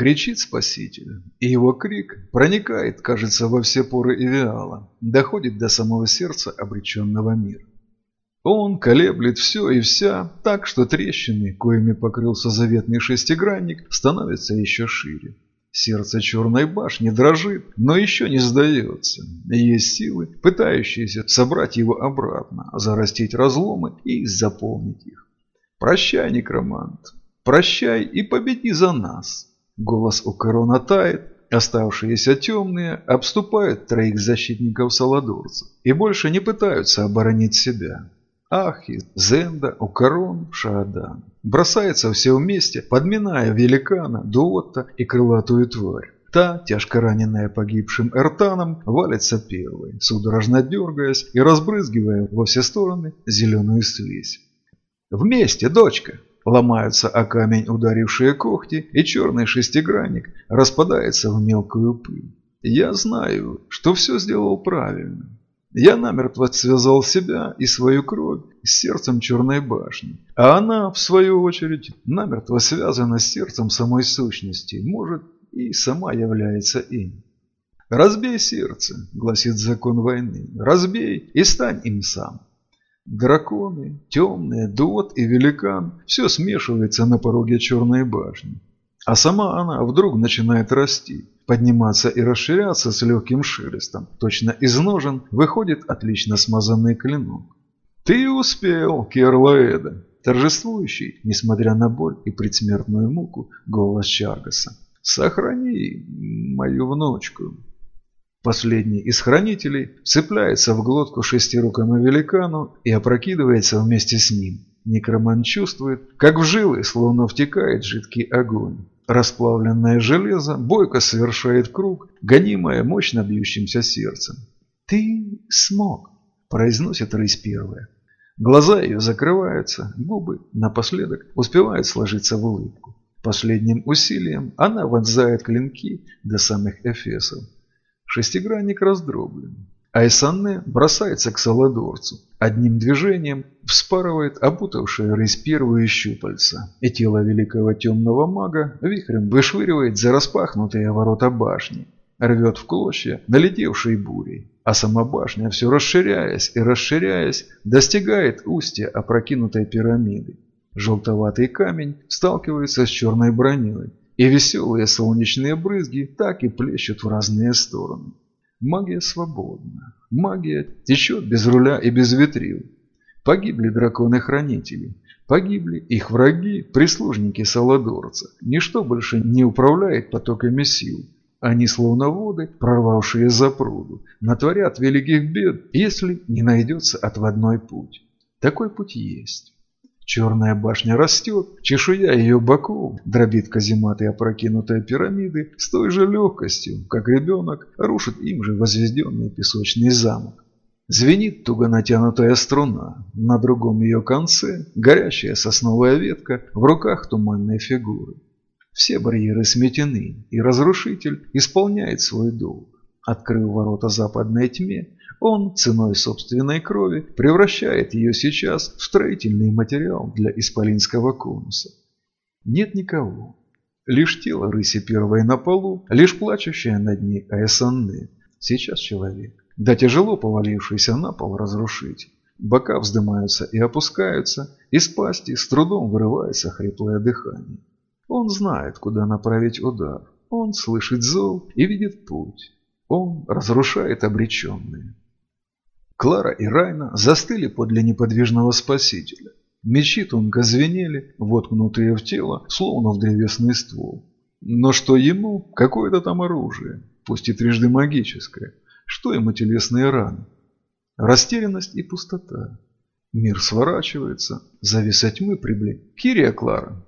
Кричит Спаситель, и его крик проникает, кажется, во все поры Ивиала, доходит до самого сердца обреченного мира. Он колеблет все и вся, так что трещины, коими покрылся заветный шестигранник, становятся еще шире. Сердце черной башни дрожит, но еще не сдается. Есть силы, пытающиеся собрать его обратно, зарастить разломы и заполнить их. Прощай, некромант, прощай и победи за нас. Голос у корона тает, оставшиеся темные обступают троих защитников Саладорца и больше не пытаются оборонить себя. Ахи, Зенда, Укарон, Шаадан. Бросаются все вместе, подминая великана, Дуотта и крылатую тварь. Та, тяжко раненая погибшим Эртаном, валится первой, судорожно дергаясь и разбрызгивая во все стороны зеленую слизь. «Вместе, дочка!» Ломаются о камень ударившие когти, и черный шестигранник распадается в мелкую пыль. Я знаю, что все сделал правильно. Я намертво связал себя и свою кровь с сердцем Черной башни, а она, в свою очередь, намертво связана с сердцем самой сущности, может, и сама является им. «Разбей сердце», — гласит закон войны, — «разбей и стань им сам». Драконы, темные, дуот и великан – все смешивается на пороге черной башни. А сама она вдруг начинает расти, подниматься и расширяться с легким шелестом. Точно из ножен выходит отлично смазанный клинок. «Ты успел, Керлаэда!» Торжествующий, несмотря на боль и предсмертную муку, голос Чаргаса. «Сохрани мою внучку!» Последний из хранителей цепляется в глотку шестирукому великану и опрокидывается вместе с ним. Некроман чувствует, как в жилы словно втекает жидкий огонь. Расплавленное железо бойко совершает круг, гонимое мощно бьющимся сердцем. «Ты смог!» – произносит рысь первая. Глаза ее закрываются, губы напоследок успевают сложиться в улыбку. Последним усилием она вонзает клинки до самых эфесов. Шестигранник раздроблен. Айсанне бросается к Саладорцу. Одним движением вспарывает опутавшее рысь первые щупальца. И тело великого темного мага вихрем вышвыривает за распахнутые ворота башни. Рвет в клочья налетевшей бурей. А сама башня, все расширяясь и расширяясь, достигает устья опрокинутой пирамиды. Желтоватый камень сталкивается с черной броней и веселые солнечные брызги так и плещут в разные стороны. Магия свободна. Магия течет без руля и без ветрил. Погибли драконы-хранители. Погибли их враги, прислужники Саладорца. Ничто больше не управляет потоками сил. Они, словно воды, прорвавшие за пруду, натворят великих бед, если не найдется отводной путь. Такой путь есть. Черная башня растет, чешуя ее боков дробит казематы опрокинутой пирамиды с той же легкостью, как ребенок рушит им же возведенный песочный замок. Звенит туго натянутая струна, на другом ее конце горящая сосновая ветка в руках туманной фигуры. Все барьеры сметены, и разрушитель исполняет свой долг. Открыв ворота западной тьме, он ценой собственной крови превращает ее сейчас в строительный материал для исполинского конуса. Нет никого. Лишь тело рыси первой на полу, лишь плачущая над ней Аэсанны. Сейчас человек. Да тяжело повалившийся на пол разрушитель. Бока вздымаются и опускаются, из пасти с трудом вырывается хриплое дыхание. Он знает, куда направить удар. Он слышит зов и видит путь. Он разрушает обреченные. Клара и Райна застыли подле неподвижного спасителя. Мечи тонко звенели, воткнутые в тело, словно в древесный ствол. Но что ему? Какое-то там оружие, пусть и трижды магическое. Что ему телесные раны? Растерянность и пустота. Мир сворачивается, завеса тьмы приблизит. Кирия Клара?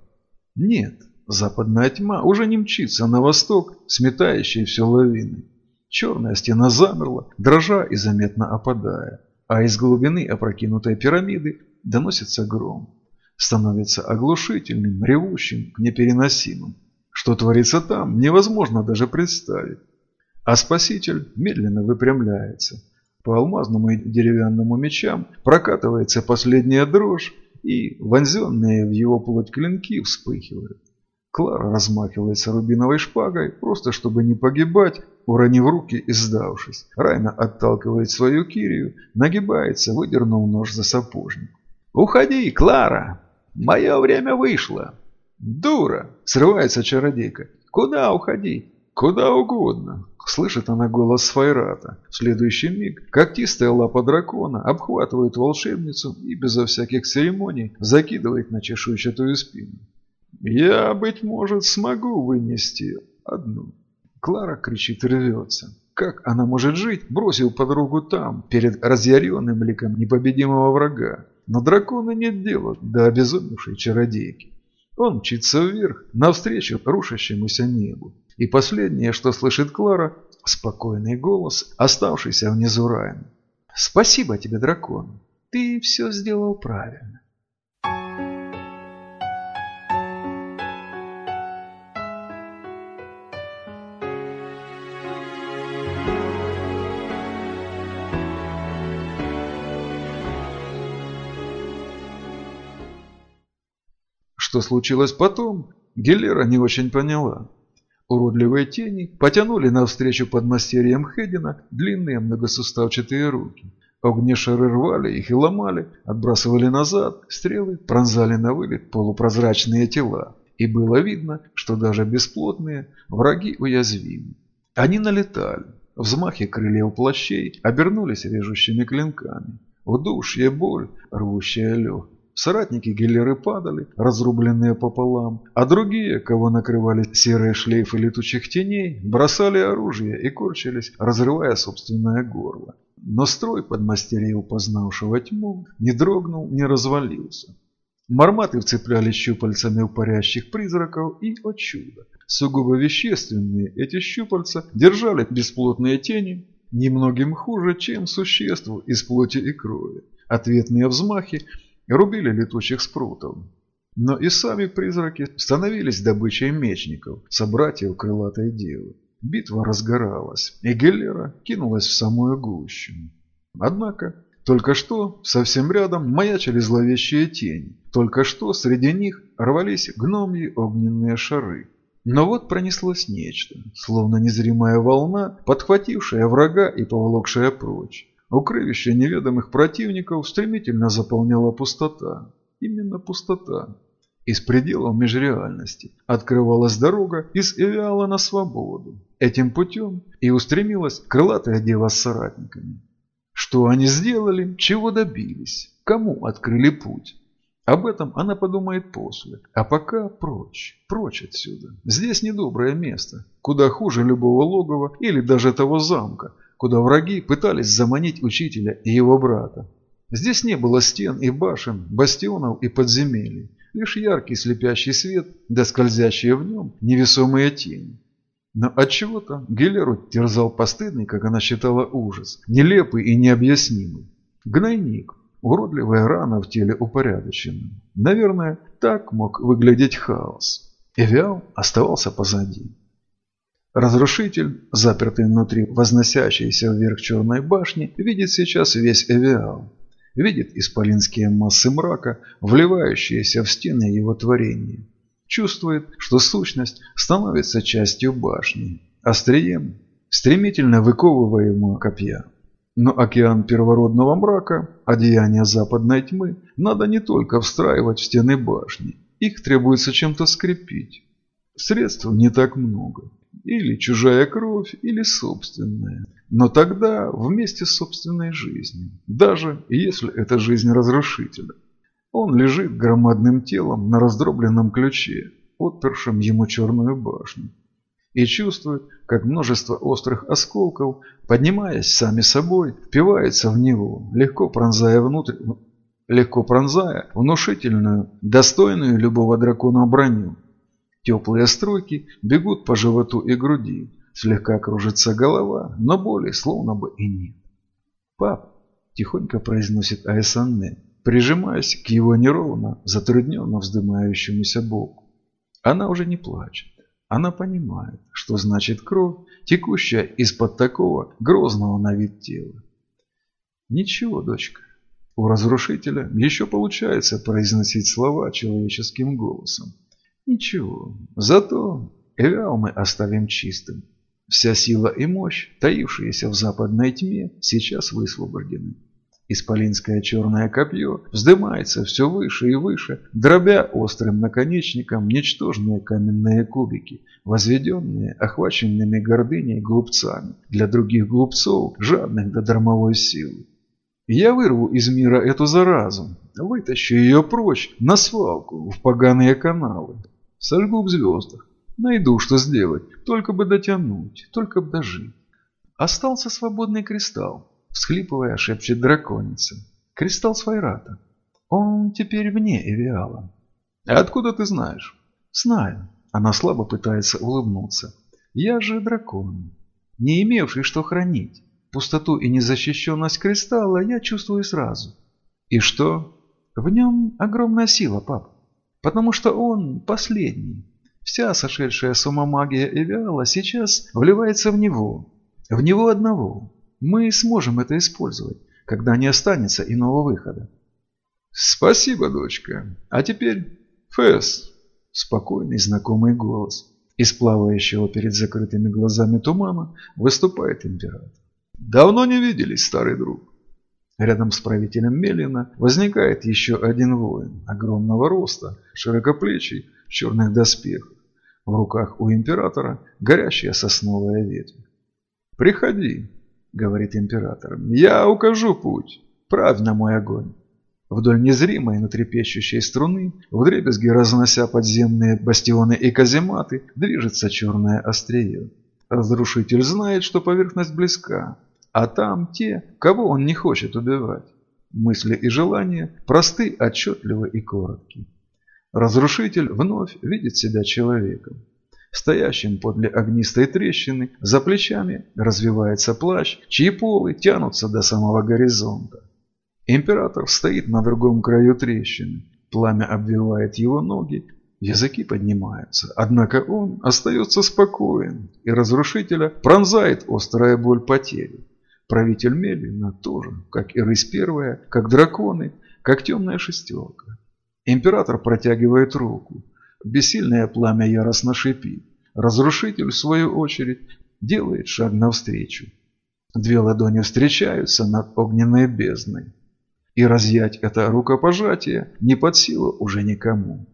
Нет, западная тьма уже не мчится на восток, сметающей все лавины. Черная стена замерла, дрожа и заметно опадая, а из глубины опрокинутой пирамиды доносится гром. Становится оглушительным, ревущим, непереносимым. Что творится там, невозможно даже представить. А спаситель медленно выпрямляется. По алмазному и деревянному мечам прокатывается последняя дрожь, и вонзенные в его плоть клинки вспыхивают. Клара размахивается рубиновой шпагой, просто чтобы не погибать, уронив руки и сдавшись. Райна отталкивает свою кирию, нагибается, выдернул нож за сапожник. «Уходи, Клара! Мое время вышло!» «Дура!» – срывается чародейка. «Куда уходи?» «Куда угодно!» – слышит она голос Сфайрата. В следующий миг когтистая лапа дракона обхватывает волшебницу и безо всяких церемоний закидывает на чешуйчатую спину. «Я, быть может, смогу вынести одну». Клара кричит и рвется. Как она может жить, бросив подругу там, перед разъяренным ликом непобедимого врага? Но дракона нет дела до обезумевшей чародейки. Он мчится вверх, навстречу рушащемуся небу. И последнее, что слышит Клара, спокойный голос, оставшийся внизу Райана. «Спасибо тебе, дракон. Ты все сделал правильно». Что случилось потом, Геллера не очень поняла. Уродливые тени потянули навстречу под мастерьем Хедина длинные многосуставчатые руки. Огнешары рвали их и ломали, отбрасывали назад, стрелы пронзали на вылет полупрозрачные тела. И было видно, что даже бесплотные враги уязвимы. Они налетали. Взмахи крыльев плащей обернулись режущими клинками. Удушье боль, рвущая лед. Соратники Геллеры падали, разрубленные пополам, а другие, кого накрывали серые шлейфы летучих теней, бросали оружие и корчились, разрывая собственное горло. Но строй подмастерьев, познавшего тьму, не дрогнул, не развалился. Марматы вцеплялись щупальцами в парящих призраков и, о чудо, сугубо вещественные эти щупальца держали бесплотные тени немногим хуже, чем существу из плоти и крови. Ответные взмахи рубили летучих спрутов. Но и сами призраки становились добычей мечников, собратьев крылатой девы. Битва разгоралась, и Геллера кинулась в самую гущу. Однако, только что совсем рядом маячили зловещие тени. Только что среди них рвались гномьи огненные шары. Но вот пронеслось нечто, словно незримая волна, подхватившая врага и поволокшая прочь. Укрывище неведомых противников стремительно заполняла пустота. Именно пустота. Из пределов межреальности открывалась дорога из Эвиала на свободу. Этим путем и устремилась крылатая дева с соратниками. Что они сделали, чего добились, кому открыли путь. Об этом она подумает после. А пока прочь, прочь отсюда. Здесь недоброе место, куда хуже любого логова или даже того замка, куда враги пытались заманить учителя и его брата. Здесь не было стен и башен, бастионов и подземелий, лишь яркий слепящий свет, да скользящие в нем невесомые тени. Но отчего-то Геллеру терзал постыдный, как она считала, ужас, нелепый и необъяснимый. Гнойник, уродливая рана в теле упорядочена. Наверное, так мог выглядеть хаос. Эвиал оставался позади. Разрушитель, запертый внутри возносящейся вверх черной башни, видит сейчас весь Эвиал. Видит исполинские массы мрака, вливающиеся в стены его творения. Чувствует, что сущность становится частью башни, острием стремительно выковываемого копья. Но океан первородного мрака, одеяния западной тьмы, надо не только встраивать в стены башни. Их требуется чем-то скрепить. Средств не так много. Или чужая кровь, или собственная. Но тогда вместе с собственной жизнью, даже если это жизнь разрушителя. Он лежит громадным телом на раздробленном ключе, отпершем ему черную башню. И чувствует, как множество острых осколков, поднимаясь сами собой, впивается в него, легко пронзая внутрь, легко пронзая внушительную, достойную любого дракона броню. Теплые струйки бегут по животу и груди. Слегка кружится голова, но боли словно бы и нет. «Пап!» – тихонько произносит Айсанне, прижимаясь к его неровно, затрудненно вздымающемуся боку. Она уже не плачет. Она понимает, что значит кровь, текущая из-под такого грозного на вид тела. Ничего, дочка. У разрушителя еще получается произносить слова человеческим голосом. Ничего, зато Эвиал мы оставим чистым. Вся сила и мощь, таившиеся в западной тьме, сейчас высвобождены. Исполинское черное копье вздымается все выше и выше, дробя острым наконечником ничтожные каменные кубики, возведенные охваченными гордыней глупцами, для других глупцов, жадных до дармовой силы. Я вырву из мира эту заразу, вытащу ее прочь, на свалку, в поганые каналы, сожгу в звездах, найду, что сделать, только бы дотянуть, только бы дожить. Остался свободный кристалл, всхлипывая, шепчет драконица. Кристалл Свайрата. Он теперь вне Эвиала. А откуда ты знаешь? Знаю. Она слабо пытается улыбнуться. Я же дракон, не имевший что хранить. Пустоту и незащищенность кристалла я чувствую сразу. И что? В нем огромная сила, пап. Потому что он последний. Вся сошедшая с ума магия Эвиала сейчас вливается в него. В него одного. Мы сможем это использовать, когда не останется иного выхода. Спасибо, дочка. А теперь Фэс. Спокойный знакомый голос. Из плавающего перед закрытыми глазами тумана выступает император. Давно не виделись, старый друг. Рядом с правителем Мелина возникает еще один воин, огромного роста, широкоплечий, в черных доспехах. В руках у императора горящая сосновая ветвь. «Приходи», — говорит император, — «я укажу путь, правь на мой огонь». Вдоль незримой, но трепещущей струны, вдребезги разнося подземные бастионы и казематы, движется черное острие. Разрушитель знает, что поверхность близка, а там те, кого он не хочет убивать. Мысли и желания просты, отчетливы и коротки. Разрушитель вновь видит себя человеком. Стоящим подле огнистой трещины, за плечами развивается плащ, чьи полы тянутся до самого горизонта. Император стоит на другом краю трещины. Пламя обвивает его ноги, языки поднимаются. Однако он остается спокоен, и разрушителя пронзает острая боль потери. Правитель Мелина тоже, как и рысь первая, как драконы, как темная шестерка. Император протягивает руку. Бессильное пламя яростно шипит. Разрушитель, в свою очередь, делает шаг навстречу. Две ладони встречаются над огненной бездной. И разъять это рукопожатие не под силу уже никому.